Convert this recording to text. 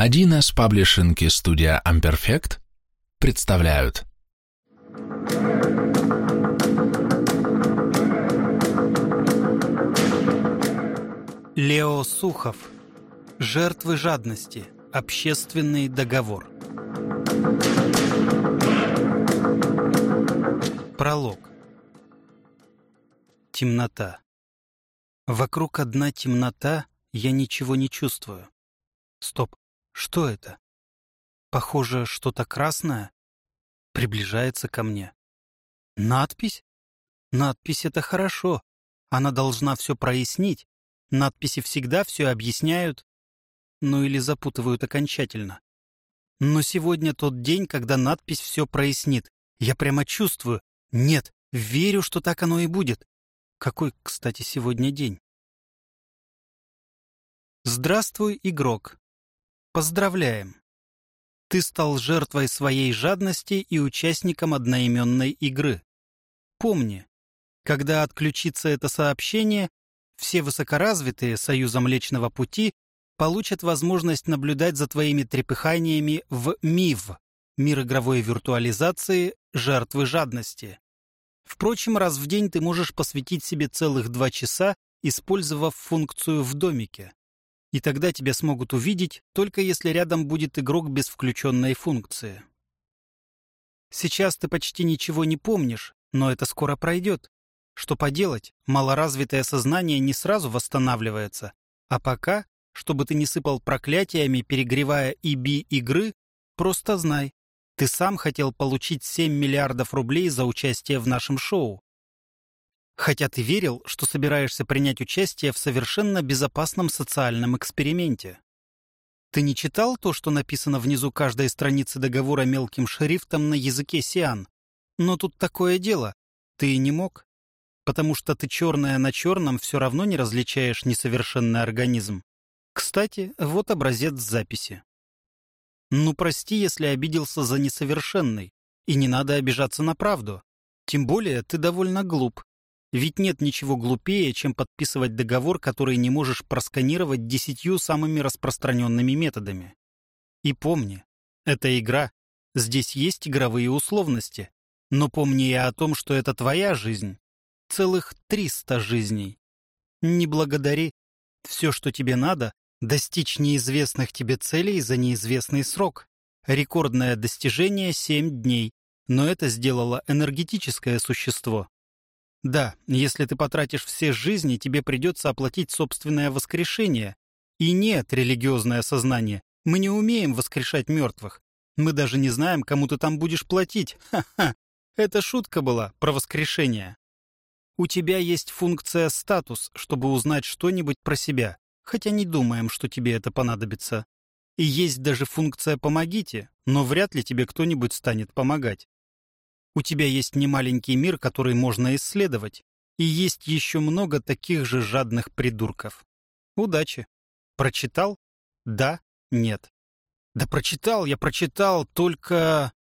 1С паблишинг и студия Amperfect представляют Лео Сухов Жертвы жадности. Общественный договор. Пролог. Темнота. Вокруг одна темнота, я ничего не чувствую. Стоп, что это? Похоже, что-то красное приближается ко мне. Надпись? Надпись — это хорошо. Она должна все прояснить. Надписи всегда все объясняют. Ну или запутывают окончательно. Но сегодня тот день, когда надпись все прояснит. Я прямо чувствую. Нет, верю, что так оно и будет. Какой, кстати, сегодня день? Здравствуй, игрок. Поздравляем! Ты стал жертвой своей жадности и участником одноименной игры. Помни, когда отключится это сообщение, все высокоразвитые Союза Млечного Пути получат возможность наблюдать за твоими трепыханиями в МИВ, мир игровой виртуализации, жертвы жадности. Впрочем, раз в день ты можешь посвятить себе целых два часа, использовав функцию в домике и тогда тебя смогут увидеть, только если рядом будет игрок без включенной функции. Сейчас ты почти ничего не помнишь, но это скоро пройдет. Что поделать, малоразвитое сознание не сразу восстанавливается, а пока, чтобы ты не сыпал проклятиями, перегревая иби игры, просто знай, ты сам хотел получить 7 миллиардов рублей за участие в нашем шоу. Хотя ты верил, что собираешься принять участие в совершенно безопасном социальном эксперименте. Ты не читал то, что написано внизу каждой страницы договора мелким шрифтом на языке сиан? Но тут такое дело. Ты не мог. Потому что ты черное на черном все равно не различаешь несовершенный организм. Кстати, вот образец записи. Ну, прости, если обиделся за несовершенный. И не надо обижаться на правду. Тем более ты довольно глуп, ведь нет ничего глупее, чем подписывать договор, который не можешь просканировать десятью самыми распространенными методами. И помни, это игра. Здесь есть игровые условности. Но помни и о том, что это твоя жизнь. Целых триста жизней. Не благодари. Все, что тебе надо, достичь неизвестных тебе целей за неизвестный срок. Рекордное достижение — семь дней. Но это сделало энергетическое существо. Да, если ты потратишь все жизни, тебе придется оплатить собственное воскрешение. И нет, религиозное сознание, мы не умеем воскрешать мертвых. Мы даже не знаем, кому ты там будешь платить. Ха-ха, это шутка была про воскрешение. У тебя есть функция «статус», чтобы узнать что-нибудь про себя, хотя не думаем, что тебе это понадобится. И есть даже функция «помогите», но вряд ли тебе кто-нибудь станет помогать. У тебя есть немаленький мир, который можно исследовать, и есть еще много таких же жадных придурков. Удачи. Прочитал? Да, нет. Да прочитал, я прочитал, только...